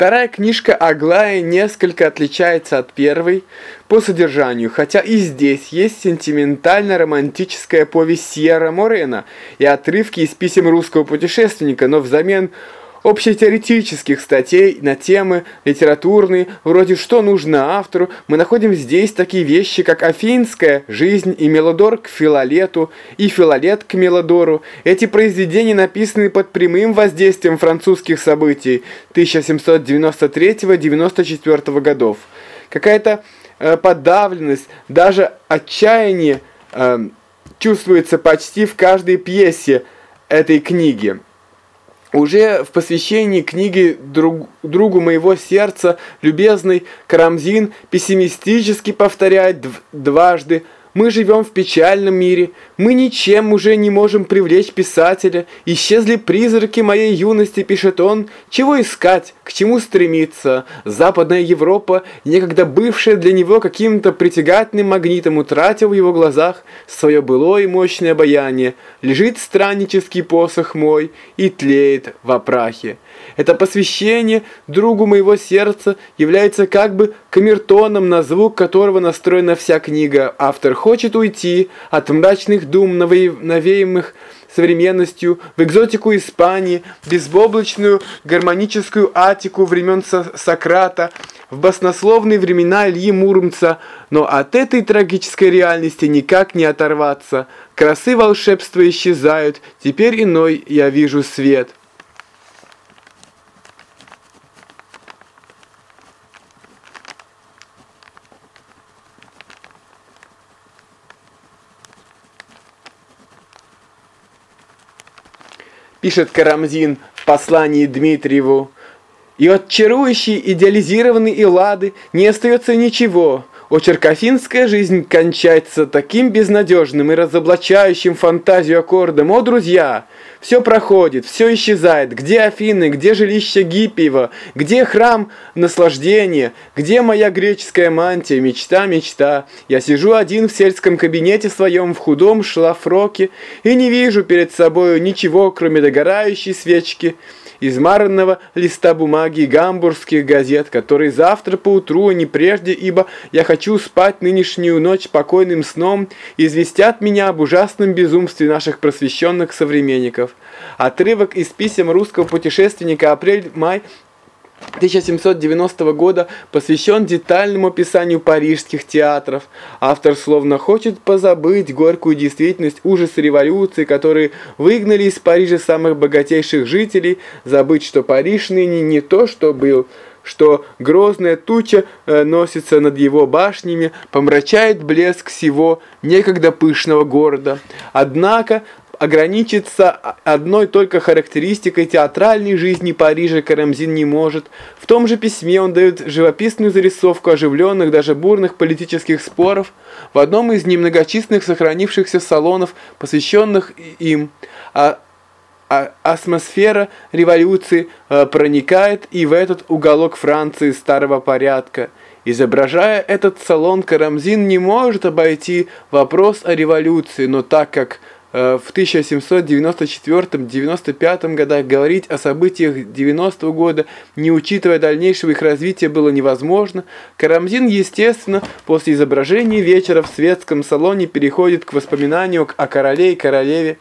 Вторая книжка Аглая несколько отличается от первой по содержанию, хотя и здесь есть сентиментально-романтическая повесть Сьерра Морена и отрывки из писем русского путешественника, но взамен общетеоретических статей на темы литературные, вроде «Что нужно автору», мы находим здесь такие вещи, как «Афинская жизнь» и «Мелодор к Филолету» и «Филолет к Мелодору». Эти произведения написаны под прямым воздействием французских событий 1793-94 годов. Какая-то э, подавленность, даже отчаяние э, чувствуется почти в каждой пьесе этой книги. Уже в посвящении книги друг, другу моего сердца, любезный Карамзин пессимистически повторяет дважды мы живем в печальном мире, мы ничем уже не можем привлечь писателя, исчезли призраки моей юности, пишет он, чего искать, к чему стремиться. Западная Европа, некогда бывшая для него каким-то притягательным магнитом, утратила в его глазах свое былое мощное обаяние. Лежит страннический посох мой и тлеет в опрахе. Это посвящение другу моего сердца является как бы камертоном, на звук которого настроена вся книга. Автор хочет уйти от мрачных дум, навеемых современностью, в экзотику Испании, безоблачную гармоническую атику времен Сократа, в баснословные времена Ильи Муромца, но от этой трагической реальности никак не оторваться. Красы волшебства исчезают, теперь иной я вижу свет». Пишет Карамзин в послании Дмитриеву, и от чарующей идеализированной Эллады не остается ничего. Очеркофинская жизнь кончается таким безнадежным и разоблачающим фантазию аккордом. О, друзья, все проходит, все исчезает. Где Афины, где жилище Гиппиева, где храм наслаждения, где моя греческая мантия, мечта, мечта. Я сижу один в сельском кабинете своем в худом шлафроке и не вижу перед собою ничего, кроме догорающей свечки измаранного листа бумаги и гамбургских газет, которые завтра поутру, а не прежде, ибо я хочу спать нынешнюю ночь спокойным сном, известят меня об ужасном безумстве наших просвещенных современников. Отрывок из писем русского путешественника апрель-май 1790 года посвящен детальному описанию парижских театров. Автор словно хочет позабыть горькую действительность ужаса революции, которые выгнали из Парижа самых богатейших жителей, забыть, что Париж ныне не то, что был, что грозная туча э, носится над его башнями, помрачает блеск всего некогда пышного города. Однако ограничиться одной только характеристикой театральной жизни Парижа Карамзин не может. В том же письме он дает живописную зарисовку оживленных, даже бурных политических споров в одном из немногочисленных сохранившихся салонов, посвященных им. А а атмосфера революции э, проникает и в этот уголок Франции старого порядка. Изображая этот салон, Карамзин не может обойти вопрос о революции, но так как в 1794-95 годах говорить о событиях 90 -го года, не учитывая дальнейшего их развития, было невозможно. Карамзин, естественно, после изображения вечера в светском салоне переходит к воспоминанию о короле и королеве.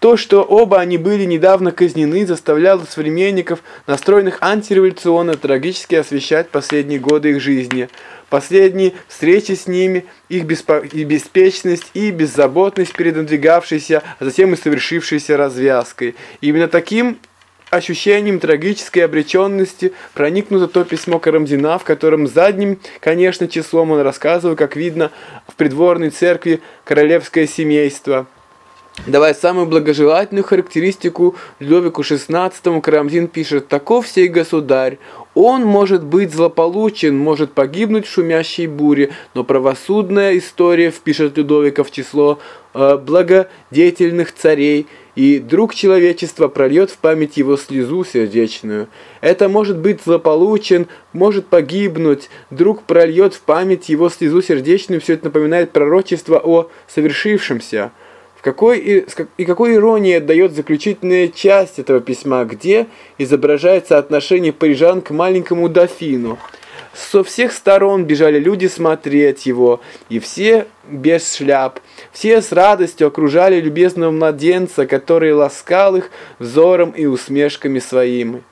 То, что оба они были недавно казнены, заставляло современников, настроенных антиреволюционно, трагически освещать последние годы их жизни. Последние встречи с ними, их беспечность и беззаботность перед надвигавшейся, а затем и совершившейся развязкой. Именно таким ощущением трагической обреченности проникнуто то письмо Карамзина, в котором задним, конечно, числом он рассказывал, как видно, в придворной церкви королевское семейство – Давая самую благожелательную характеристику Людовику XVI, Карамзин пишет «Таков сей государь, он может быть злополучен, может погибнуть в шумящей буре, но правосудная история впишет Людовика в число э, благодетельных царей, и друг человечества прольет в память его слезу сердечную. Это может быть злополучен, может погибнуть, друг прольет в память его слезу сердечную, все это напоминает пророчество о совершившемся» какой и, какой иронии отдает заключительная часть этого письма, где изображается отношение парижан к маленькому дофину. Со всех сторон бежали люди смотреть его, и все без шляп. Все с радостью окружали любезного младенца, который ласкал их взором и усмешками своими.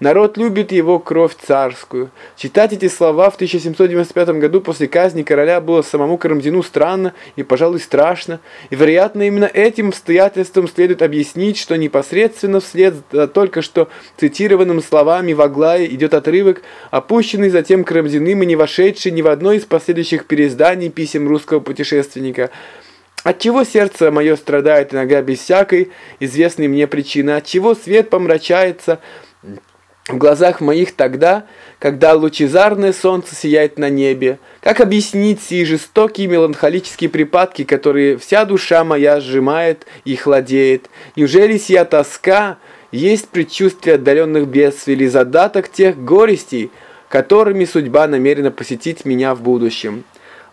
Народ любит его кровь царскую. Читать эти слова в 1795 году после казни короля было самому Карамзину странно и, пожалуй, страшно. И, вероятно, именно этим обстоятельством следует объяснить, что непосредственно вслед за только что цитированным словами в Аглае идет отрывок, опущенный затем Карамзиным и не вошедший ни в одно из последующих переизданий писем русского путешественника. Отчего сердце мое страдает иногда без всякой известной мне причины, отчего свет помрачается, в глазах моих тогда, когда лучезарное солнце сияет на небе. Как объяснить сии жестокие меланхолические припадки, которые вся душа моя сжимает и хладеет? Неужели сия тоска есть предчувствие отдаленных бедствий или задаток тех горестей, которыми судьба намерена посетить меня в будущем?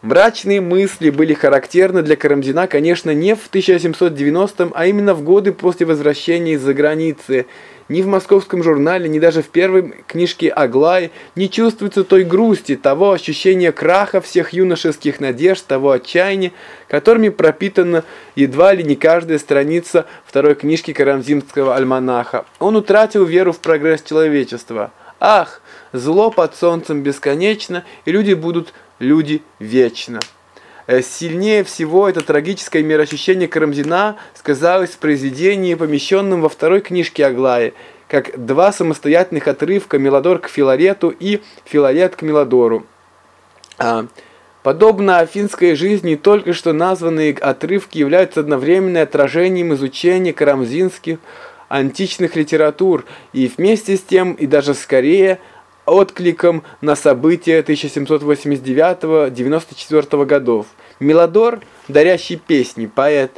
Мрачные мысли были характерны для Карамзина, конечно, не в 1790-м, а именно в годы после возвращения из-за границы – ни в московском журнале, ни даже в первой книжке Аглаи не чувствуется той грусти, того ощущения краха всех юношеских надежд, того отчаяния, которыми пропитана едва ли не каждая страница второй книжки Карамзинского альманаха. Он утратил веру в прогресс человечества. Ах, зло под солнцем бесконечно, и люди будут люди вечно. Э, сильнее всего это трагическое мироощущение Карамзина сказалось в произведении, помещенном во второй книжке Аглаи, как два самостоятельных отрывка «Мелодор к Филарету» и «Филарет к Мелодору». А, подобно афинской жизни, только что названные отрывки являются одновременно отражением изучения карамзинских античных литератур и вместе с тем, и даже скорее – откликом на события 1789-94 годов. Мелодор, дарящий песни, поэт,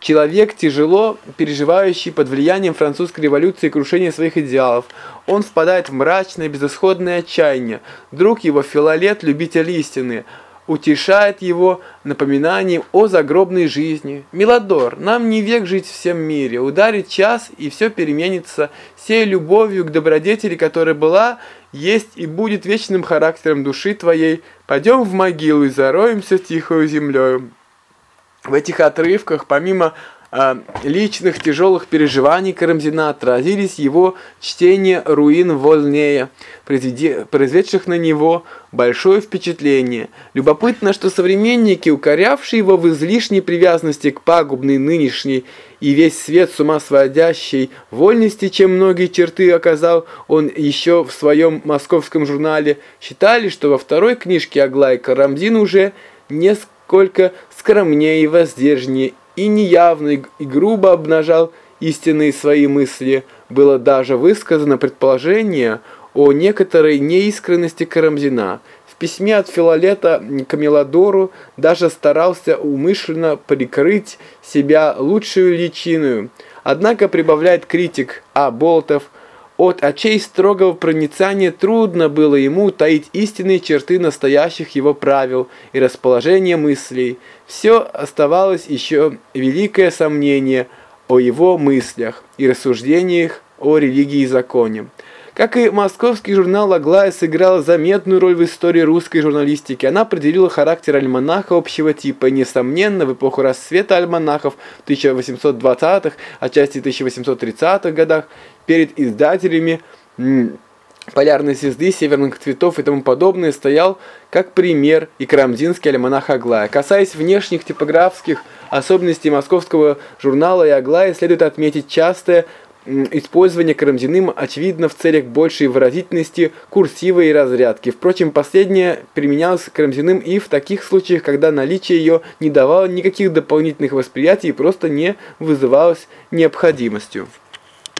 человек, тяжело переживающий под влиянием французской революции и крушения своих идеалов. Он впадает в мрачное, безысходное отчаяние. Друг его Филолет, любитель истины – утешает его напоминанием о загробной жизни. Милодор, нам не век жить в всем мире, ударит час, и все переменится, сей любовью к добродетели, которая была, есть и будет вечным характером души твоей. Пойдем в могилу и зароемся тихою землею. В этих отрывках, помимо личных тяжелых переживаний Карамзина отразились его чтение руин Вольнея, произведших на него большое впечатление. Любопытно, что современники, укорявшие его в излишней привязанности к пагубной нынешней и весь свет с ума сводящей вольности, чем многие черты оказал он еще в своем московском журнале, считали, что во второй книжке Аглай Карамзин уже несколько скромнее и воздержнее и неявно и грубо обнажал истинные свои мысли. Было даже высказано предположение о некоторой неискренности Карамзина. В письме от Филолета к Мелодору даже старался умышленно прикрыть себя лучшую личиной. Однако прибавляет критик А. Болотов – от очей строгого проницания трудно было ему таить истинные черты настоящих его правил и расположения мыслей. Все оставалось еще великое сомнение о его мыслях и рассуждениях о религии и законе. Как и московский журнал «Аглая» сыграла заметную роль в истории русской журналистики, она определила характер альманаха общего типа. И, несомненно, в эпоху расцвета альманахов в 1820-х, отчасти 1830-х годах, перед издателями полярной звезды, северных цветов и тому подобное стоял как пример и карамзинский альманах Аглая. Касаясь внешних типографских особенностей московского журнала и Аглая, следует отметить частое использование Карамзиным очевидно в целях большей выразительности курсива и разрядки. Впрочем, последнее применялось Карамзиным и в таких случаях, когда наличие ее не давало никаких дополнительных восприятий и просто не вызывалось необходимостью.